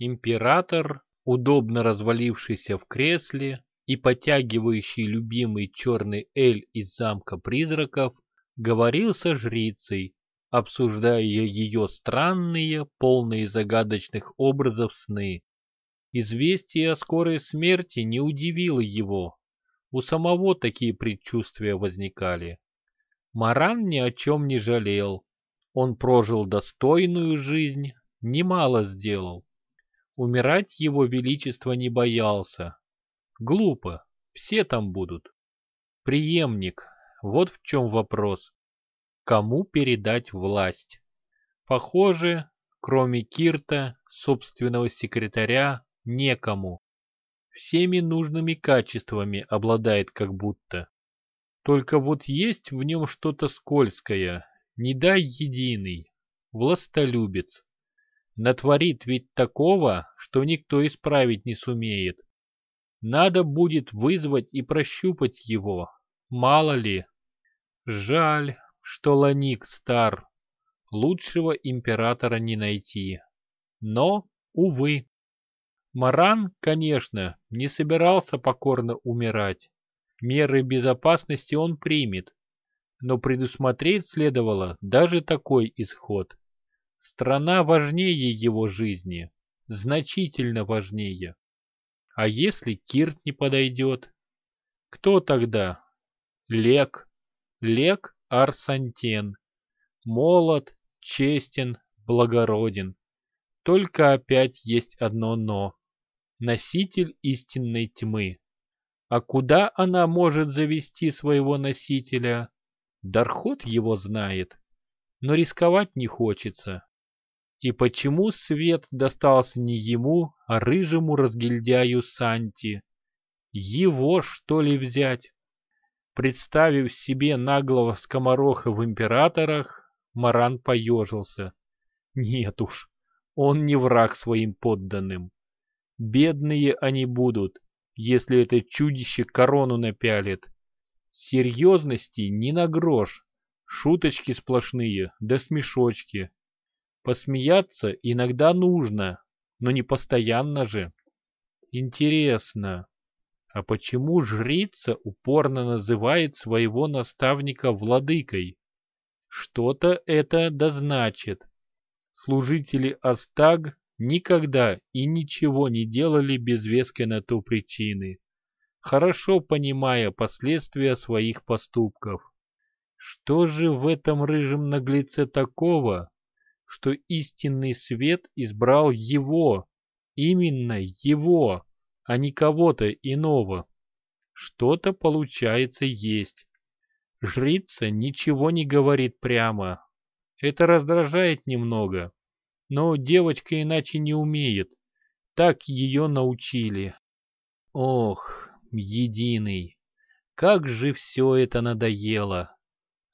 Император, удобно развалившийся в кресле и потягивающий любимый черный эль из замка призраков, говорил со жрицей, обсуждая ее странные, полные загадочных образов сны. Известие о скорой смерти не удивило его. У самого такие предчувствия возникали. Маран ни о чем не жалел. Он прожил достойную жизнь, немало сделал. Умирать его величество не боялся. Глупо, все там будут. Приемник, вот в чем вопрос. Кому передать власть? Похоже, кроме Кирта, собственного секретаря, некому. Всеми нужными качествами обладает как будто. Только вот есть в нем что-то скользкое, не дай единый, властолюбец. Натворит ведь такого, что никто исправить не сумеет. Надо будет вызвать и прощупать его, мало ли. Жаль, что Ланик стар, лучшего императора не найти. Но, увы. Маран, конечно, не собирался покорно умирать. Меры безопасности он примет, но предусмотреть следовало даже такой исход. Страна важнее его жизни, значительно важнее. А если Кирт не подойдет? Кто тогда? Лек. Лек Арсантен. Молод, честен, благороден. Только опять есть одно «но». Носитель истинной тьмы. А куда она может завести своего носителя? Дархот его знает, но рисковать не хочется. И почему свет достался не ему, а рыжему разгильдяю Санти? Его, что ли, взять? Представив себе наглого скомороха в императорах, Маран поежился. Нет уж, он не враг своим подданным. Бедные они будут, если это чудище корону напялит. Серьезности ни на грош, шуточки сплошные, да смешочки. Посмеяться иногда нужно, но не постоянно же. Интересно, а почему жрица упорно называет своего наставника владыкой? Что-то это дозначит. Служители Астаг никогда и ничего не делали без веской на то причины, хорошо понимая последствия своих поступков. Что же в этом рыжем наглеце такого, что истинный свет избрал его, именно его, а не кого-то иного. Что-то получается есть. Жрица ничего не говорит прямо. Это раздражает немного. Но девочка иначе не умеет. Так ее научили. Ох, единый, как же все это надоело.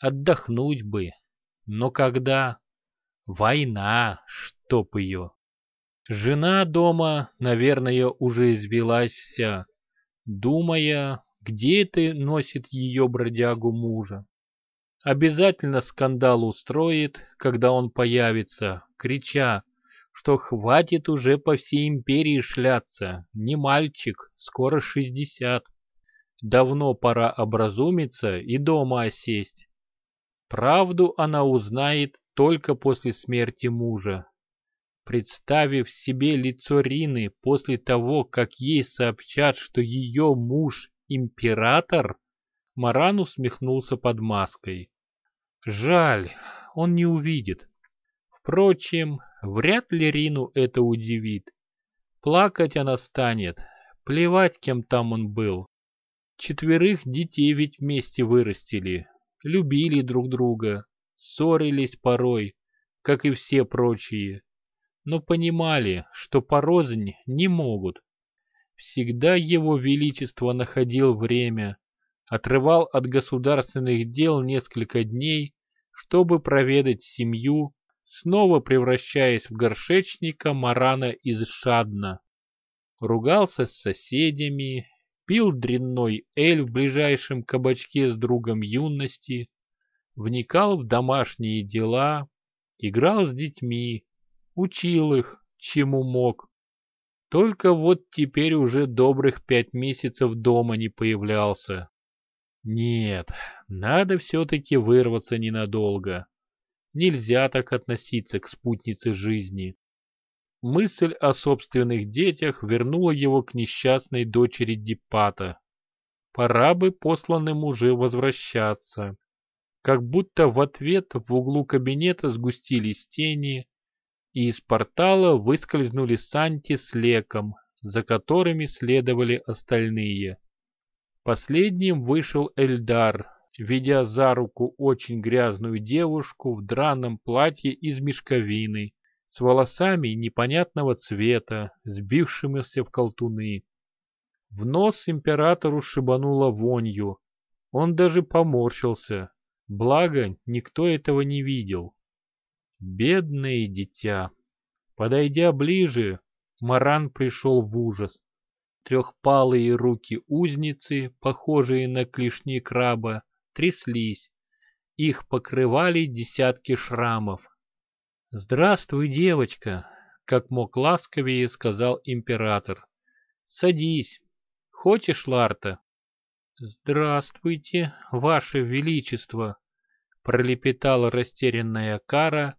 Отдохнуть бы. Но когда? Война, чтоб ее. Жена дома, наверное, уже извелась вся, думая, где ты носит ее бродягу мужа. Обязательно скандал устроит, когда он появится, крича, что хватит уже по всей империи шляться, не мальчик, скоро шестьдесят. Давно пора образумиться и дома осесть. Правду она узнает только после смерти мужа. Представив себе лицо Рины после того, как ей сообщат, что ее муж император, Маран усмехнулся под маской. Жаль, он не увидит. Впрочем, вряд ли Рину это удивит. Плакать она станет, плевать, кем там он был. Четверых детей ведь вместе вырастили, любили друг друга, ссорились порой, как и все прочие, но понимали, что порознь не могут. Всегда его величество находил время, отрывал от государственных дел несколько дней, чтобы проведать семью, снова превращаясь в горшечника Марана из Шадна. Ругался с соседями, пил дрянной эль в ближайшем кабачке с другом юности, вникал в домашние дела, играл с детьми, учил их, чему мог. Только вот теперь уже добрых пять месяцев дома не появлялся. Нет, надо все-таки вырваться ненадолго. Нельзя так относиться к спутнице жизни. Мысль о собственных детях вернула его к несчастной дочери Дипата. Пора бы посланным уже возвращаться. Как будто в ответ в углу кабинета сгустились тени, и из портала выскользнули Санти с Леком, за которыми следовали остальные. Последним вышел Эльдар, ведя за руку очень грязную девушку в драном платье из мешковины, с волосами непонятного цвета, сбившимися в колтуны. В нос императору шибануло вонью. Он даже поморщился. Благо, никто этого не видел. Бедное дитя. Подойдя ближе, Маран пришел в ужас. Трехпалые руки узницы, похожие на клешни краба, тряслись. Их покрывали десятки шрамов. «Здравствуй, девочка!» — как мог ласковее сказал император. «Садись. Хочешь, Ларта?» «Здравствуйте, ваше величество!» — пролепетала растерянная Кара,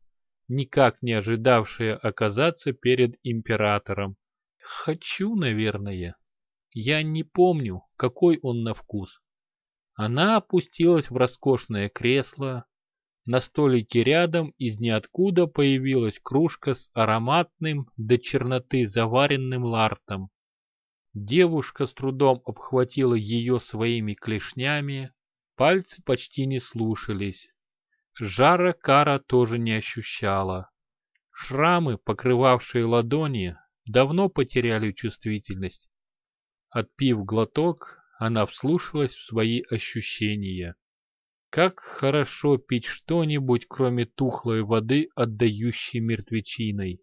никак не ожидавшая оказаться перед императором. «Хочу, наверное. Я не помню, какой он на вкус». Она опустилась в роскошное кресло. На столике рядом из ниоткуда появилась кружка с ароматным до черноты заваренным лартом. Девушка с трудом обхватила ее своими клешнями, пальцы почти не слушались. Жара Кара тоже не ощущала. Шрамы, покрывавшие ладони, давно потеряли чувствительность. Отпив глоток, она вслушалась в свои ощущения. Как хорошо пить что-нибудь, кроме тухлой воды, отдающей мертвечиной.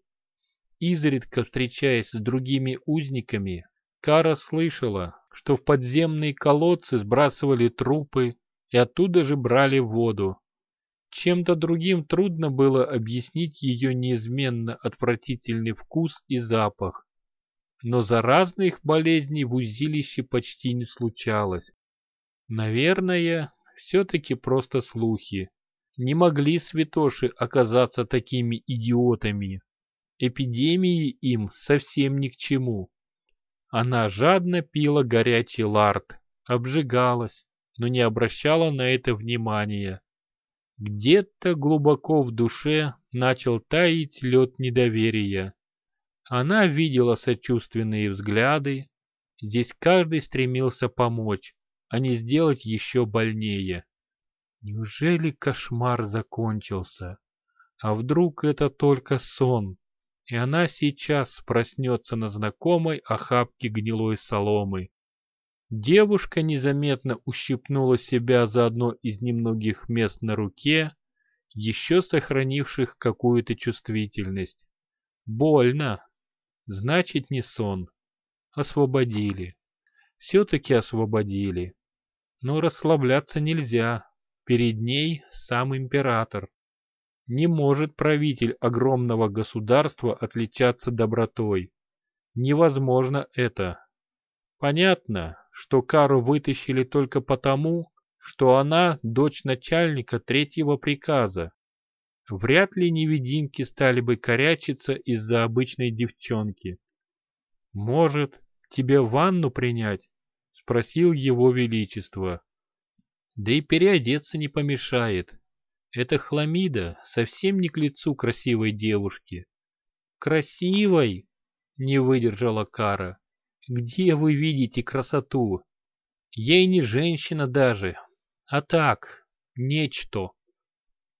Изредка встречаясь с другими узниками, Кара слышала, что в подземные колодцы сбрасывали трупы и оттуда же брали воду. Чем-то другим трудно было объяснить ее неизменно отвратительный вкус и запах. Но заразных болезней в узилище почти не случалось. Наверное, все-таки просто слухи. Не могли святоши оказаться такими идиотами. Эпидемии им совсем ни к чему. Она жадно пила горячий лард, обжигалась, но не обращала на это внимания. Где-то глубоко в душе начал таять лед недоверия. Она видела сочувственные взгляды. Здесь каждый стремился помочь, а не сделать еще больнее. Неужели кошмар закончился? А вдруг это только сон, и она сейчас проснется на знакомой охапке гнилой соломы? Девушка незаметно ущипнула себя за одно из немногих мест на руке, еще сохранивших какую-то чувствительность. Больно. Значит, не сон. Освободили. Все-таки освободили. Но расслабляться нельзя. Перед ней сам император. Не может правитель огромного государства отличаться добротой. Невозможно это. Понятно, что Кару вытащили только потому, что она дочь начальника третьего приказа. Вряд ли невидимки стали бы корячиться из-за обычной девчонки. «Может, тебе ванну принять?» — спросил его величество. «Да и переодеться не помешает. Эта хламида совсем не к лицу красивой девушки». «Красивой?» — не выдержала Кара. Где вы видите красоту? И не женщина даже, а так, нечто.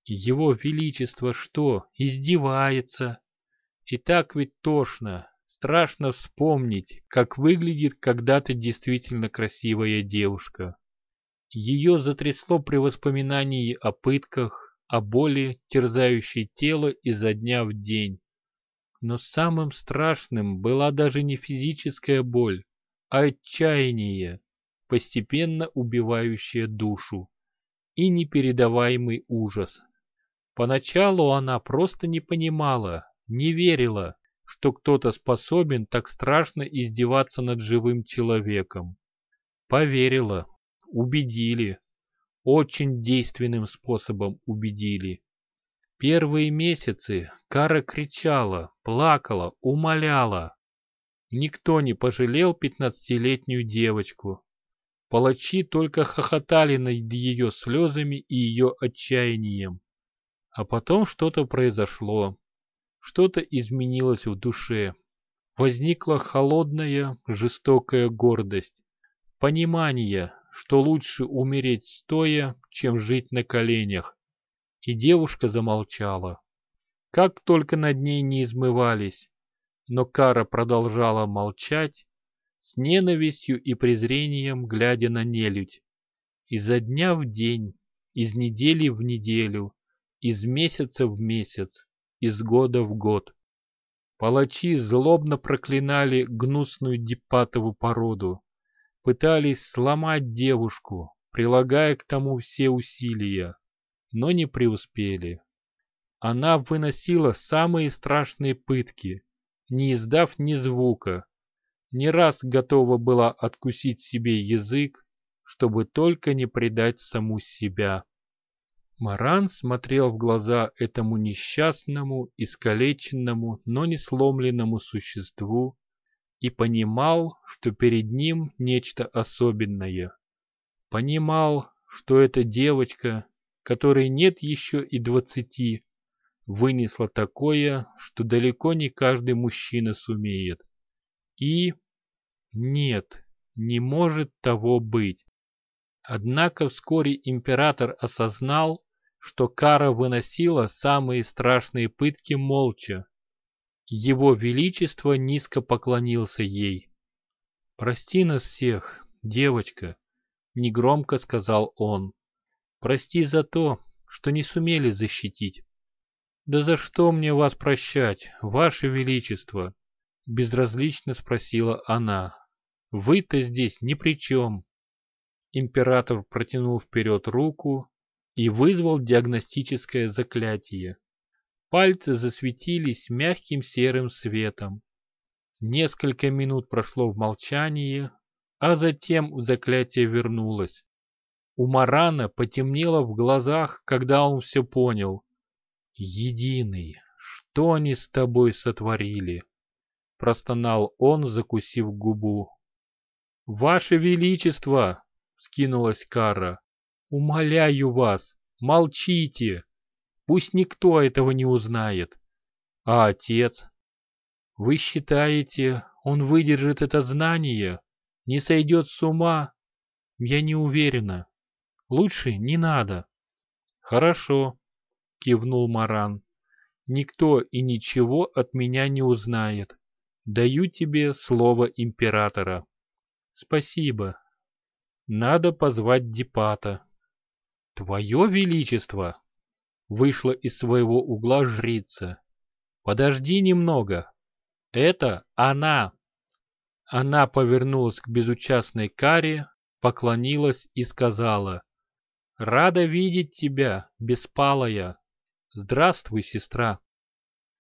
Его Величество что, издевается? И так ведь тошно, страшно вспомнить, как выглядит когда-то действительно красивая девушка. Ее затрясло при воспоминании о пытках, о боли, терзающей тело изо дня в день. Но самым страшным была даже не физическая боль, а отчаяние, постепенно убивающее душу, и непередаваемый ужас. Поначалу она просто не понимала, не верила, что кто-то способен так страшно издеваться над живым человеком. Поверила, убедили, очень действенным способом убедили. Первые месяцы Кара кричала, плакала, умоляла. Никто не пожалел пятнадцатилетнюю девочку. Палачи только хохотали над ее слезами и ее отчаянием. А потом что-то произошло. Что-то изменилось в душе. Возникла холодная, жестокая гордость. Понимание, что лучше умереть стоя, чем жить на коленях. И девушка замолчала. Как только над ней не измывались. Но Кара продолжала молчать, с ненавистью и презрением глядя на нелюдь. Изо дня в день, из недели в неделю, из месяца в месяц, из года в год. Палачи злобно проклинали гнусную Дипатову породу, пытались сломать девушку, прилагая к тому все усилия, но не преуспели. Она выносила самые страшные пытки, не издав ни звука, не раз готова была откусить себе язык, чтобы только не предать саму себя. Маран смотрел в глаза этому несчастному, искалеченному, но не сломленному существу и понимал, что перед ним нечто особенное. Понимал, что эта девочка, которой нет еще и двадцати, вынесла такое, что далеко не каждый мужчина сумеет. И нет, не может того быть. Однако вскоре император осознал, что Кара выносила самые страшные пытки молча. Его Величество низко поклонился ей. «Прости нас всех, девочка», — негромко сказал он. «Прости за то, что не сумели защитить». «Да за что мне вас прощать, Ваше Величество?» — безразлично спросила она. «Вы-то здесь ни при чем». Император протянул вперед руку и вызвал диагностическое заклятие. Пальцы засветились мягким серым светом. Несколько минут прошло в молчании, а затем заклятие вернулось. У Марана потемнело в глазах, когда он все понял. «Единый, что они с тобой сотворили?» Простонал он, закусив губу. «Ваше Величество!» — скинулась Кара. «Умоляю вас, молчите! Пусть никто этого не узнает. А отец? Вы считаете, он выдержит это знание? Не сойдет с ума? Я не уверена. Лучше не надо». «Хорошо», — кивнул Маран. «Никто и ничего от меня не узнает. Даю тебе слово императора. Спасибо. Надо позвать Дипата. Твое Величество! Вышла из своего угла жрица. Подожди немного. Это она. Она повернулась к безучастной каре, поклонилась и сказала. Рада видеть тебя, беспалая. Здравствуй, сестра.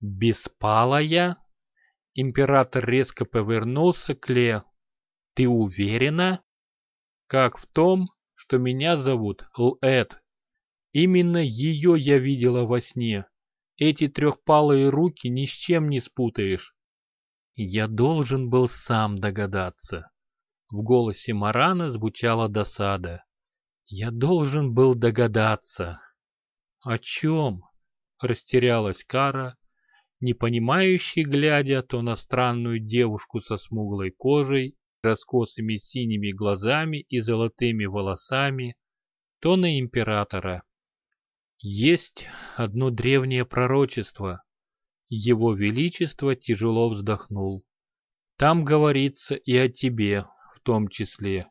Беспалая? Император резко повернулся к Ле. «Ты уверена?» «Как в том, что меня зовут Лэд. Именно ее я видела во сне. Эти трехпалые руки ни с чем не спутаешь». Я должен был сам догадаться. В голосе Марана звучала досада. Я должен был догадаться. О чем? Растерялась Кара, непонимающий, глядя то на странную девушку со смуглой кожей, раскосыми синими глазами и золотыми волосами, то на императора. Есть одно древнее пророчество. Его Величество тяжело вздохнул. Там говорится и о тебе в том числе.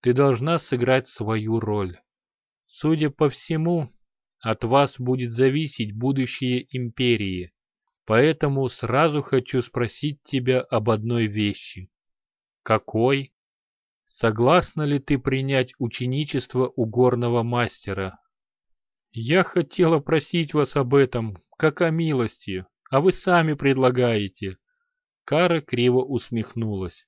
Ты должна сыграть свою роль. Судя по всему, от вас будет зависеть будущее империи. Поэтому сразу хочу спросить тебя об одной вещи. Какой? Согласна ли ты принять ученичество у горного мастера? Я хотела просить вас об этом, как о милости, а вы сами предлагаете. Кара криво усмехнулась.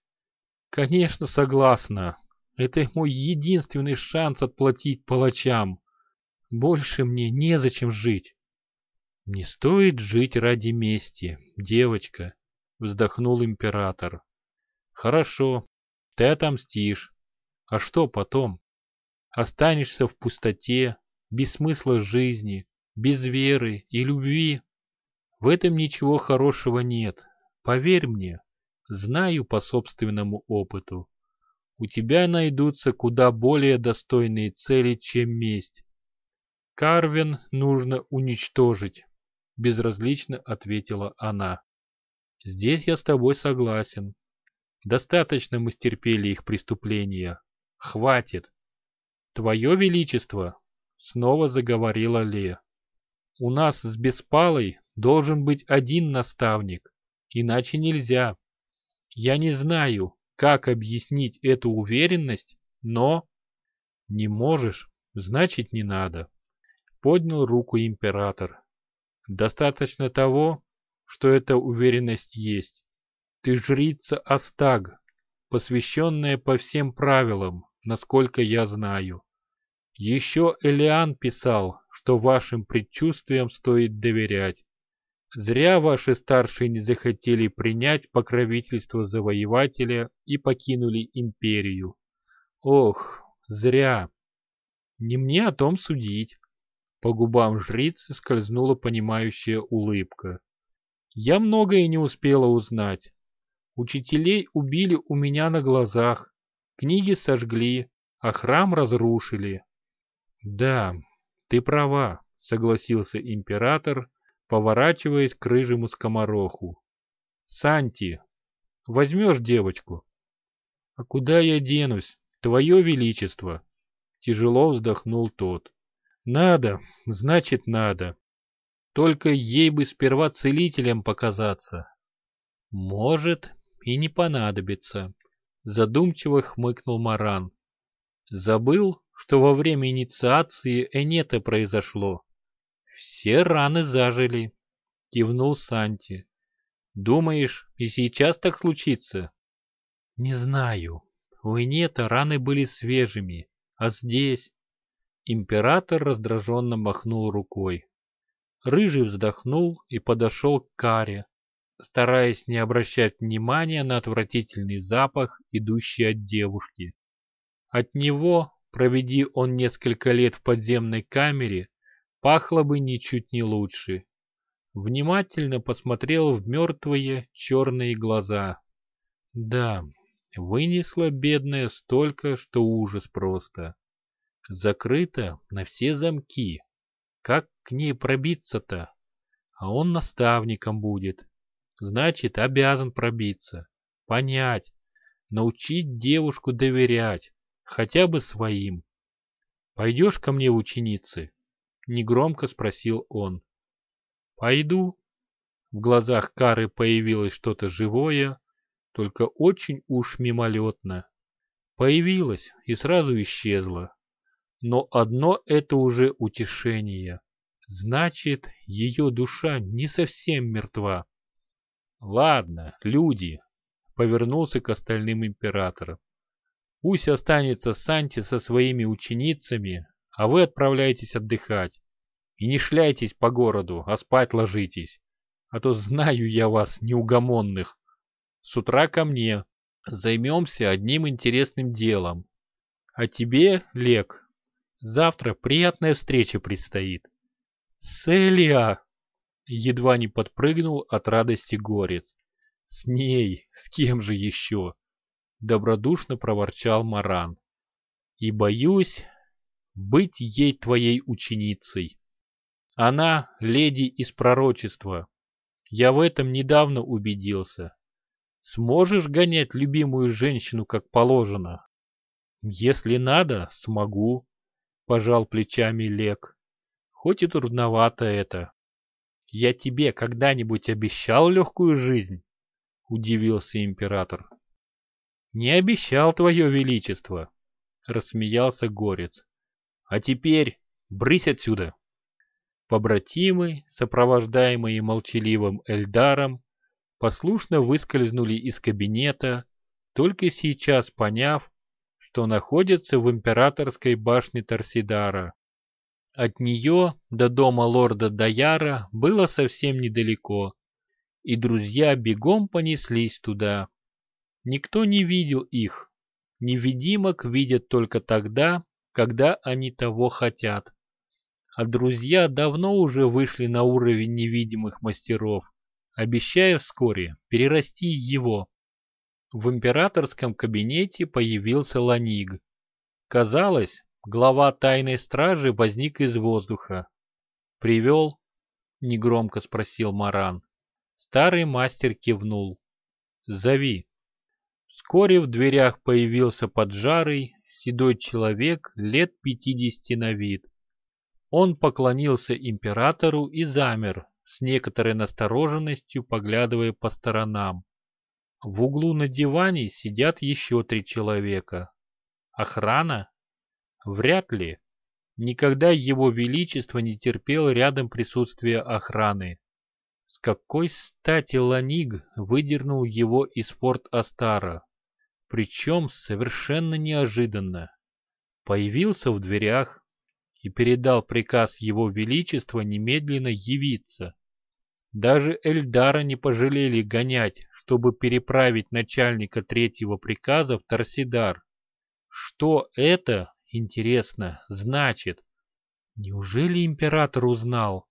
Конечно, согласна. Это мой единственный шанс отплатить палачам. Больше мне незачем жить. Не стоит жить ради мести, девочка, вздохнул император. Хорошо, ты отомстишь. А что потом? Останешься в пустоте, без смысла жизни, без веры и любви. В этом ничего хорошего нет. Поверь мне, знаю по собственному опыту. У тебя найдутся куда более достойные цели, чем месть. Карвин нужно уничтожить, безразлично ответила она. Здесь я с тобой согласен. Достаточно мы стерпели их преступления. Хватит. Твое Величество, снова заговорила Ле. У нас с Беспалой должен быть один наставник, иначе нельзя. Я не знаю, как объяснить эту уверенность, но... Не можешь, значит не надо. Поднял руку император. Достаточно того, что эта уверенность есть. Ты жрица Астаг, посвященная по всем правилам, насколько я знаю. Еще Элиан писал, что вашим предчувствиям стоит доверять. Зря ваши старшие не захотели принять покровительство завоевателя и покинули империю. Ох, зря. Не мне о том судить. По губам жрицы скользнула понимающая улыбка. Я многое не успела узнать. Учителей убили у меня на глазах, книги сожгли, а храм разрушили. Да, ты права, согласился император, поворачиваясь к рыжему скомороху. Санти, возьмешь девочку? А куда я денусь, твое величество? Тяжело вздохнул тот. Надо, значит надо. Только ей бы сперва целителем показаться. Может, и не понадобится, задумчиво хмыкнул Маран. Забыл, что во время инициации Энета произошло. Все раны зажили, кивнул Санти. Думаешь, и сейчас так случится? Не знаю. У Энета раны были свежими, а здесь... Император раздраженно махнул рукой. Рыжий вздохнул и подошел к каре, стараясь не обращать внимания на отвратительный запах, идущий от девушки. От него, проведи он несколько лет в подземной камере, пахло бы ничуть не лучше. Внимательно посмотрел в мертвые черные глаза. Да, вынесла бедная столько, что ужас просто. Закрыта на все замки. Как к ней пробиться-то? А он наставником будет. Значит, обязан пробиться, понять, научить девушку доверять, хотя бы своим. «Пойдешь ко мне в ученицы?» — негромко спросил он. «Пойду». В глазах Кары появилось что-то живое, только очень уж мимолетно. Появилось и сразу исчезло. Но одно это уже утешение. Значит, ее душа не совсем мертва. Ладно, люди, повернулся к остальным императорам. Пусть останется Санти со своими ученицами, а вы отправляйтесь отдыхать. И не шляйтесь по городу, а спать ложитесь. А то знаю я вас, неугомонных. С утра ко мне. Займемся одним интересным делом. А тебе, Лек, завтра приятная встреча предстоит. Селия! Едва не подпрыгнул от радости горец. С ней, с кем же еще? Добродушно проворчал Маран. И боюсь быть ей твоей ученицей. Она леди из пророчества. Я в этом недавно убедился. Сможешь гонять любимую женщину как положено? Если надо, смогу, пожал плечами Лек. Хоть и трудновато это. «Я тебе когда-нибудь обещал легкую жизнь?» — удивился император. «Не обещал, твое величество!» — рассмеялся горец. «А теперь брысь отсюда!» Побратимы, сопровождаемые молчаливым Эльдаром, послушно выскользнули из кабинета, только сейчас поняв, что находятся в императорской башне Торсидара. От нее до дома лорда Даяра было совсем недалеко, и друзья бегом понеслись туда. Никто не видел их. Невидимок видят только тогда, когда они того хотят. А друзья давно уже вышли на уровень невидимых мастеров, обещая вскоре перерасти его. В императорском кабинете появился Ланиг. Казалось, глава тайной стражи возник из воздуха. «Привел?» — негромко спросил Маран. Старый мастер кивнул. «Зови». Вскоре в дверях появился поджарый, седой человек лет пятидесяти на вид. Он поклонился императору и замер, с некоторой настороженностью поглядывая по сторонам. В углу на диване сидят еще три человека. Охрана? Вряд ли. Никогда его величество не терпел рядом присутствия охраны. С какой стати Ланиг выдернул его из форт Астара? Причем совершенно неожиданно. Появился в дверях и передал приказ его величества немедленно явиться. Даже Эльдара не пожалели гонять, чтобы переправить начальника третьего приказа в Торсидар. Что это, интересно, значит? Неужели император узнал?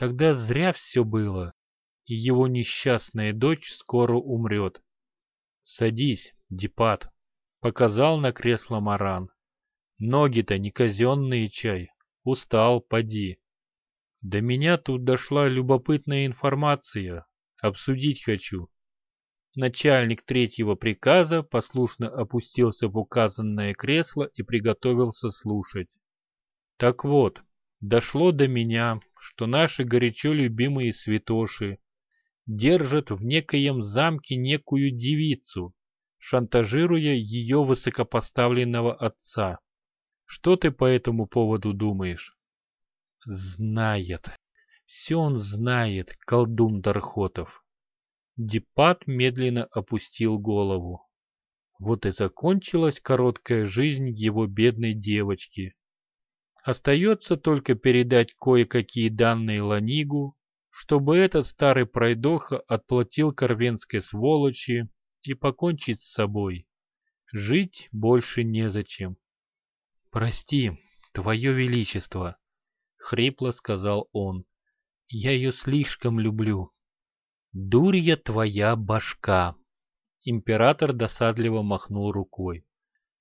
Тогда зря все было, и его несчастная дочь скоро умрет. «Садись, Дипат», — показал на кресло Маран. «Ноги-то не казенные чай, устал, поди». До меня тут дошла любопытная информация. Обсудить хочу. Начальник третьего приказа послушно опустился в указанное кресло и приготовился слушать. Так вот, дошло до меня, что наши горячо любимые святоши держат в некоем замке некую девицу, шантажируя ее высокопоставленного отца. Что ты по этому поводу думаешь? Знает. Все он знает, колдун Дархотов. Дипат медленно опустил голову. Вот и закончилась короткая жизнь его бедной девочки. Остается только передать кое-какие данные Ланигу, чтобы этот старый пройдоха отплатил корвенской сволочи и покончить с собой. Жить больше незачем. «Прости, Твое Величество», — хрипло сказал он. «Я ее слишком люблю». «Дурья твоя башка!» Император досадливо махнул рукой.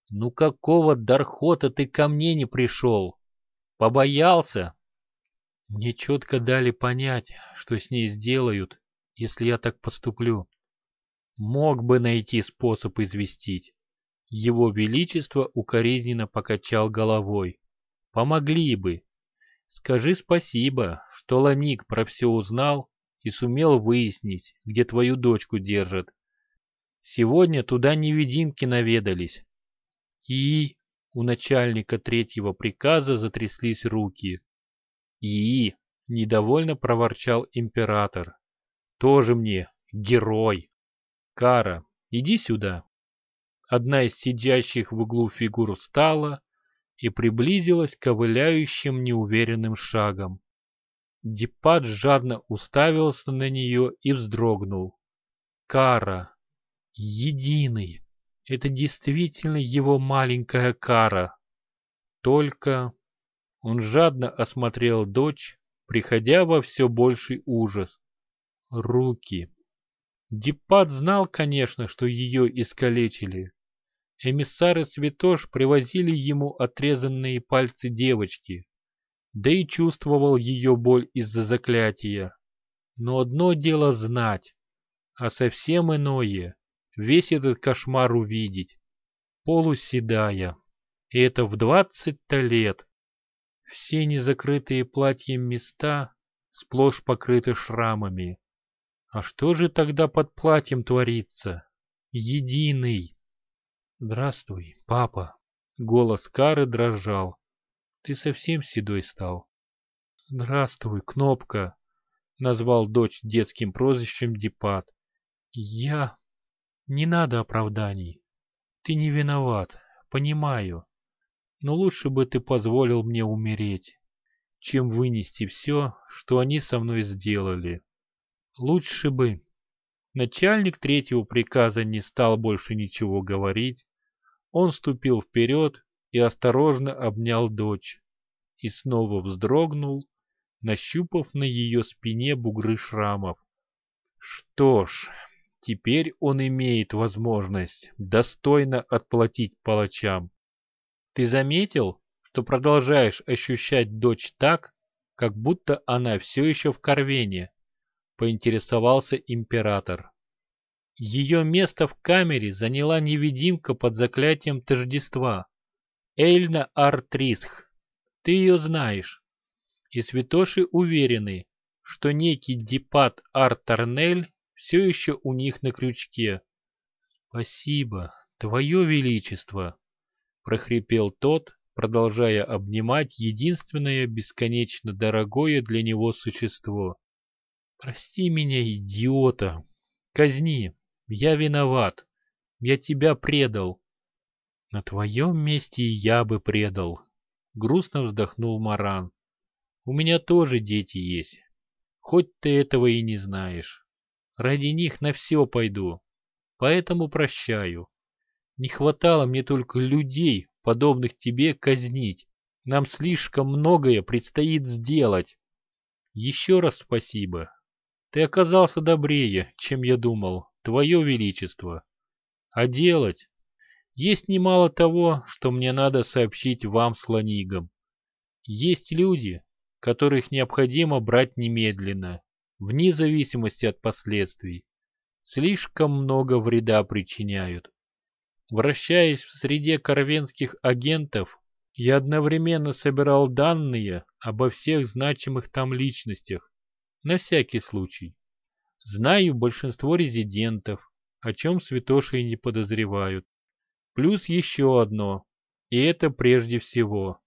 «Ну какого дархота ты ко мне не пришел? Побоялся?» Мне четко дали понять, что с ней сделают, если я так поступлю. Мог бы найти способ известить. Его Величество укоризненно покачал головой. Помогли бы, Скажи спасибо, что Ланик про все узнал и сумел выяснить, где твою дочку держат. Сегодня туда невидимки наведались. И у начальника третьего приказа затряслись руки. И недовольно проворчал император. Тоже мне герой. Кара, иди сюда. Одна из сидящих в углу фигур встала и приблизилась к ковыляющим неуверенным шагом. Дипат жадно уставился на нее и вздрогнул. Кара. Единый. Это действительно его маленькая кара. Только он жадно осмотрел дочь, приходя во все больший ужас. Руки. Дипат знал, конечно, что ее искалечили, Эмиссары Святош привозили ему отрезанные пальцы девочки, да и чувствовал ее боль из-за заклятия. Но одно дело знать, а совсем иное — весь этот кошмар увидеть, полуседая. И это в двадцать-то лет. Все незакрытые платьем места сплошь покрыты шрамами. А что же тогда под платьем творится? Единый. «Здравствуй, папа!» Голос Кары дрожал. «Ты совсем седой стал». Здравствуй, Кнопка, назвал дочь детским прозвищем Дипат. Я... Не надо оправданий. Ты не виноват, понимаю. Но лучше бы ты позволил мне умереть, чем вынести все, что они со мной сделали. Лучше бы... Начальник третьего приказа не стал больше ничего говорить. Он ступил вперед и осторожно обнял дочь. И снова вздрогнул, нащупав на ее спине бугры шрамов. Что ж, теперь он имеет возможность достойно отплатить палачам. Ты заметил, что продолжаешь ощущать дочь так, как будто она все еще в Корвене? Поинтересовался император. Ее место в камере заняла невидимка под заклятием тождества. Эльна Артрисх. Ты ее знаешь. И святоши уверены, что некий Дипат Артарнель все еще у них на крючке. Спасибо, Твое Величество, прохрипел тот, продолжая обнимать единственное бесконечно дорогое для него существо. Прости меня, идиота. Казни. Я виноват. Я тебя предал. На твоем месте я бы предал. Грустно вздохнул Маран. У меня тоже дети есть. Хоть ты этого и не знаешь. Ради них на все пойду. Поэтому прощаю. Не хватало мне только людей, подобных тебе, казнить. Нам слишком многое предстоит сделать. Еще раз спасибо. Ты оказался добрее, чем я думал, твое величество. А делать? Есть немало того, что мне надо сообщить вам с Ланигом. Есть люди, которых необходимо брать немедленно, вне зависимости от последствий. Слишком много вреда причиняют. Вращаясь в среде корвенских агентов, я одновременно собирал данные обо всех значимых там личностях, на всякий случай. Знаю большинство резидентов, о чем святоши не подозревают. Плюс еще одно, и это прежде всего.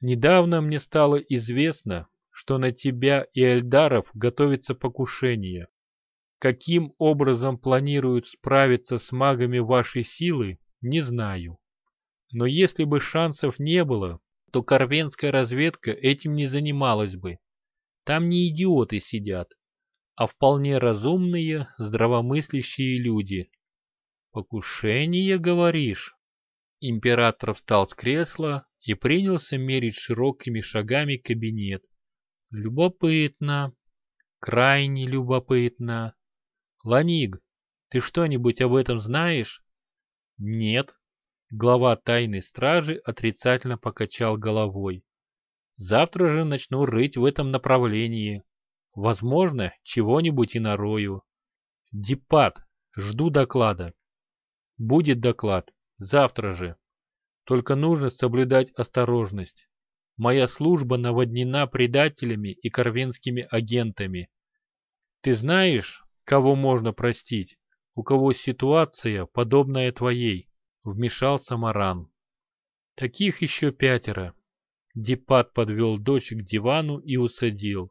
Недавно мне стало известно, что на тебя и Эльдаров готовится покушение. Каким образом планируют справиться с магами вашей силы, не знаю. Но если бы шансов не было, то корвенская разведка этим не занималась бы. Там не идиоты сидят, а вполне разумные, здравомыслящие люди. Покушение, говоришь? Император встал с кресла и принялся мерить широкими шагами кабинет. Любопытно, крайне любопытно. Ланиг, ты что-нибудь об этом знаешь? Нет. Глава тайной стражи отрицательно покачал головой. Завтра же начну рыть в этом направлении. Возможно, чего-нибудь и нарою. Дипат, жду доклада. Будет доклад. Завтра же. Только нужно соблюдать осторожность. Моя служба наводнена предателями и корвенскими агентами. Ты знаешь, кого можно простить, у кого ситуация, подобная твоей? Вмешался Маран. Таких еще пятеро. Дипат подвел дочь к дивану и усадил.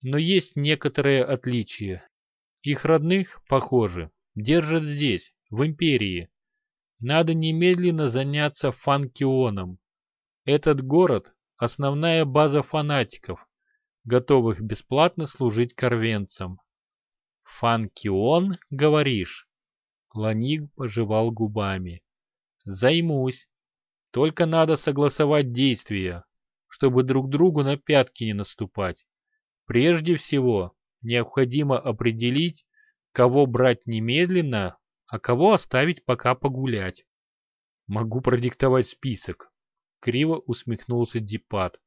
Но есть некоторые отличия. Их родных, похоже, держат здесь, в Империи. Надо немедленно заняться Фанкионом. Этот город – основная база фанатиков, готовых бесплатно служить корвенцам. Фанкион, говоришь? Ланик пожевал губами. Займусь. Только надо согласовать действия, чтобы друг другу на пятки не наступать. Прежде всего, необходимо определить, кого брать немедленно, а кого оставить пока погулять. Могу продиктовать список. Криво усмехнулся Дипат.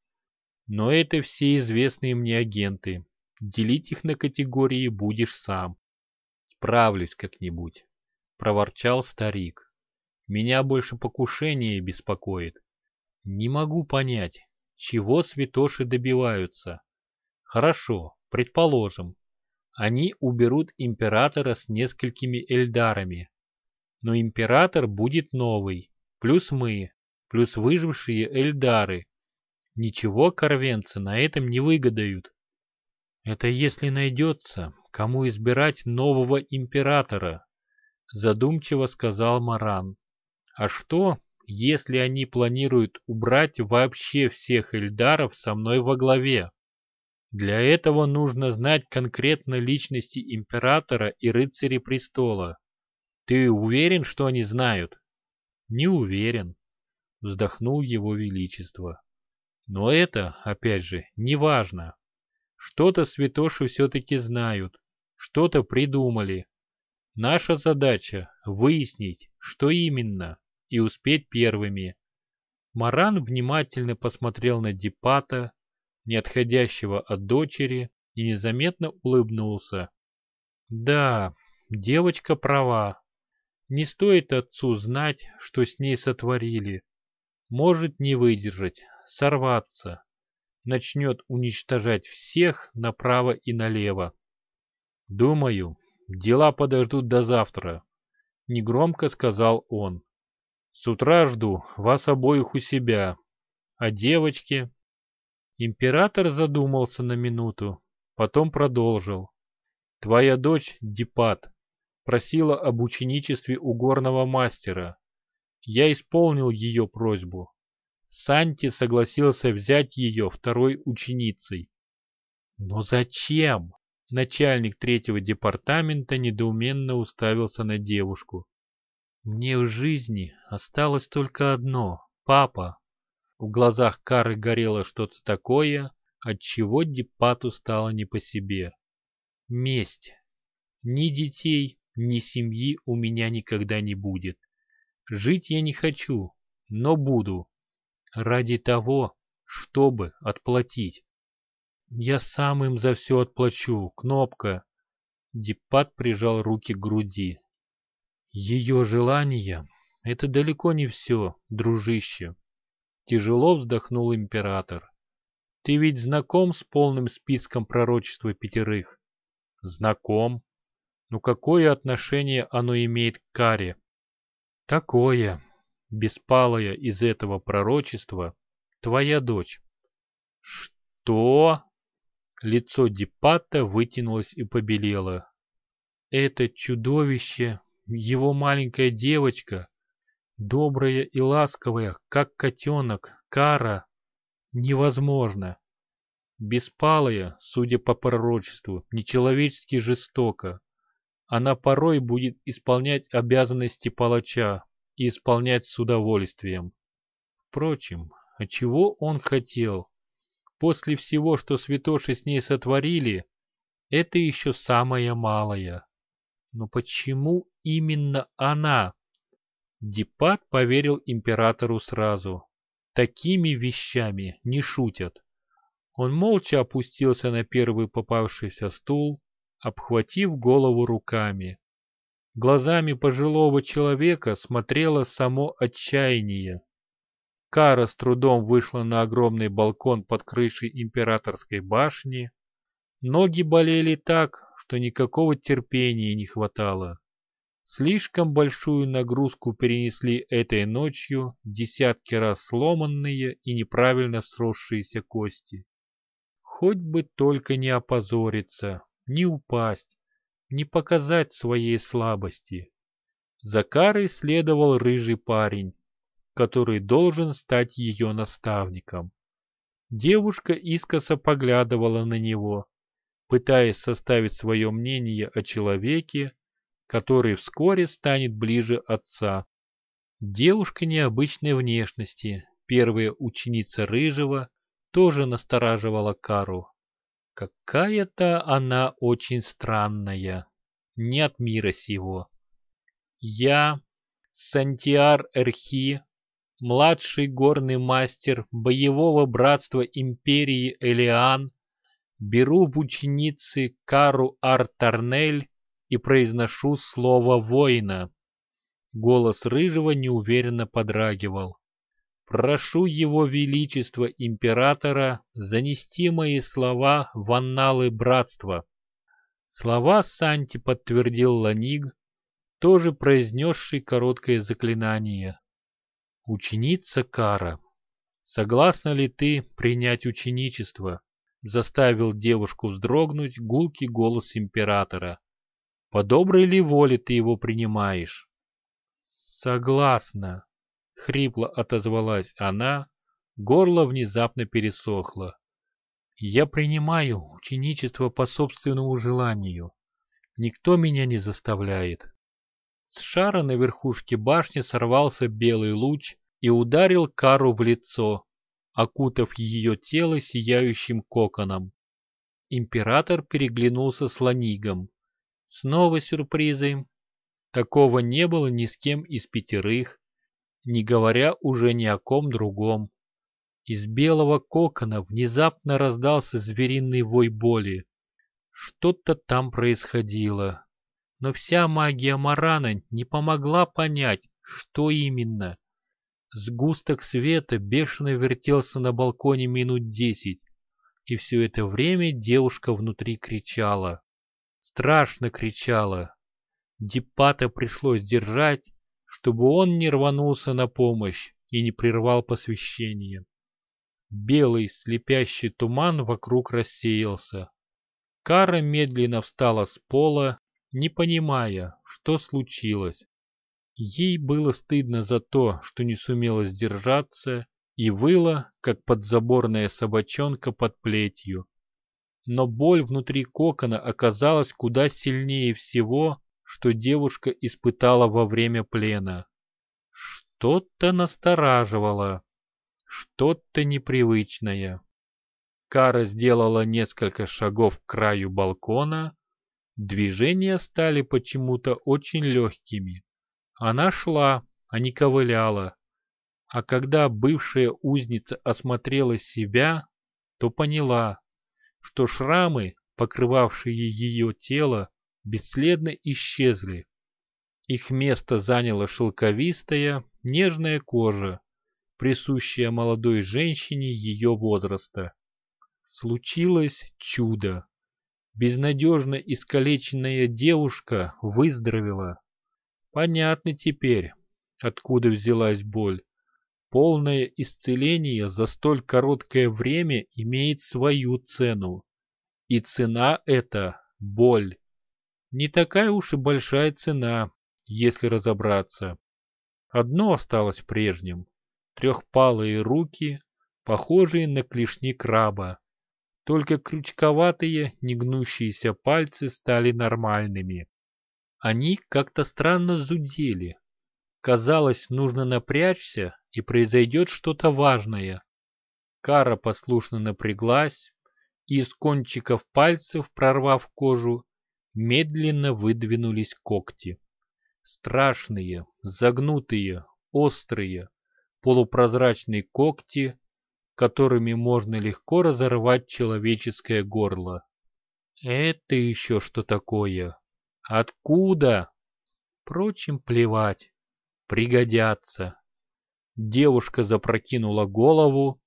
Но это все известные мне агенты. Делить их на категории будешь сам. Справлюсь как-нибудь, проворчал старик. Меня больше покушение беспокоит. Не могу понять, чего святоши добиваются. Хорошо, предположим. Они уберут императора с несколькими эльдарами. Но император будет новый, плюс мы, плюс выжившие эльдары. Ничего корвенцы на этом не выгодают. Это если найдется, кому избирать нового императора, задумчиво сказал Маран. А что, если они планируют убрать вообще всех эльдаров со мной во главе? Для этого нужно знать конкретно личности императора и рыцарей престола. Ты уверен, что они знают? Не уверен, вздохнул его величество. Но это, опять же, не важно. Что-то святоши все-таки знают, что-то придумали. Наша задача — выяснить, что именно, и успеть первыми. Маран внимательно посмотрел на Дипата, не отходящего от дочери, и незаметно улыбнулся. Да, девочка права. Не стоит отцу знать, что с ней сотворили. Может не выдержать, сорваться. Начнет уничтожать всех направо и налево. Думаю, дела подождут до завтра, негромко сказал он. С утра жду вас обоих у себя. А девочки? Император задумался на минуту, потом продолжил. Твоя дочь Дипат просила об ученичестве у горного мастера. Я исполнил ее просьбу. Санти согласился взять ее второй ученицей. Но зачем? Начальник третьего департамента недоуменно уставился на девушку. Мне в жизни осталось только одно — папа. В глазах Кары горело что-то такое, от чего Дипату стало не по себе. Месть. Ни детей, ни семьи у меня никогда не будет. Жить я не хочу, но буду. Ради того, чтобы отплатить. Я сам им за все отплачу, Кнопка. Дипат прижал руки к груди. Ее желание — это далеко не все, дружище. Тяжело вздохнул император. Ты ведь знаком с полным списком пророчества пятерых? Знаком. Но какое отношение оно имеет к каре? Такое. Беспалая из этого пророчества твоя дочь. Что? Лицо Дипата вытянулось и побелело. Это чудовище, его маленькая девочка, добрая и ласковая, как котенок, Кара, невозможно. Беспалая, судя по пророчеству, нечеловечески жестоко. Она порой будет исполнять обязанности палача и исполнять с удовольствием. Впрочем, чего он хотел? После всего, что святоши с ней сотворили, это еще самое малое. Но почему именно она? Дипат поверил императору сразу. Такими вещами не шутят. Он молча опустился на первый попавшийся стул, обхватив голову руками. Глазами пожилого человека смотрело само отчаяние. Кара с трудом вышла на огромный балкон под крышей императорской башни. Ноги болели так, что никакого терпения не хватало. Слишком большую нагрузку перенесли этой ночью десятки раз сломанные и неправильно сросшиеся кости. Хоть бы только не опозориться, не упасть, не показать своей слабости. За Карой следовал рыжий парень, который должен стать ее наставником. Девушка искоса поглядывала на него, пытаясь составить свое мнение о человеке, который вскоре станет ближе отца. Девушка необычной внешности, первая ученица Рыжего, тоже настораживала Кару. Какая-то она очень странная, не от мира сего. Я, Сантиар Эрхи, младший горный мастер боевого братства империи Элиан, беру в ученицы Кару Артарнель и произношу слово «воина». Голос Рыжего неуверенно подрагивал. Прошу его величество императора занести мои слова в анналы братства. Слова Санти подтвердил Ланиг, тоже произнесший короткое заклинание. Ученица Кара, Согласна ли ты принять ученичество? Заставил девушку вздрогнуть гулкий голос императора. По доброй ли воле ты его принимаешь? Согласна, хрипло отозвалась она, горло внезапно пересохло. Я принимаю ученичество по собственному желанию. Никто меня не заставляет. С шара на верхушке башни сорвался белый луч и ударил Кару в лицо, окутав ее тело сияющим коконом. Император переглянулся с Ланигом. Снова сюрпризы. Такого не было ни с кем из пятерых, не говоря уже ни о ком другом. Из белого кокона внезапно раздался звериный вой боли. Что-то там происходило. Но вся магия Марана не помогла понять, что именно. Сгусток света бешено вертелся на балконе минут десять, и все это время девушка внутри кричала. Страшно кричала. Дипата пришлось держать, чтобы он не рванулся на помощь и не прервал посвящение. Белый слепящий туман вокруг рассеялся. Кара медленно встала с пола, не понимая, что случилось. Ей было стыдно за то, что не сумела сдержаться, и выла, как подзаборная собачонка под плетью. Но боль внутри кокона оказалась куда сильнее всего, что девушка испытала во время плена. Что-то настораживало, что-то непривычное. Кара сделала несколько шагов к краю балкона. Движения стали почему-то очень легкими. Она шла, а не ковыляла. А когда бывшая узница осмотрела себя, то поняла, что шрамы, покрывавшие ее тело, бесследно исчезли. Их место заняла шелковистая, нежная кожа, присущая молодой женщине ее возраста. Случилось чудо. Безнадежно искалеченная девушка выздоровела. Понятно теперь, откуда взялась боль. Полное исцеление за столь короткое время имеет свою цену. И цена эта – боль. Не такая уж и большая цена, если разобраться. Одно осталось прежним. Трехпалые руки, похожие на клешни краба. Только крючковатые, негнущиеся пальцы стали нормальными. Они как-то странно зудели. Казалось, нужно напрячься, и произойдет что-то важное. Кара послушно напряглась, и из кончиков пальцев, прорвав кожу, медленно выдвинулись когти. Страшные, загнутые, острые, полупрозрачные когти, которыми можно легко разорвать человеческое горло. Это еще что такое? Откуда? Впрочем, плевать. Пригодятся. Девушка запрокинула голову,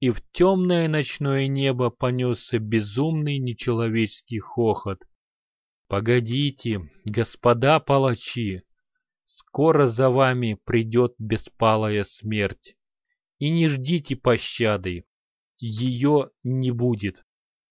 и в темное ночное небо понесся безумный нечеловеческий хохот. «Погодите, господа палачи, скоро за вами придет беспалая смерть, и не ждите пощады, ее не будет».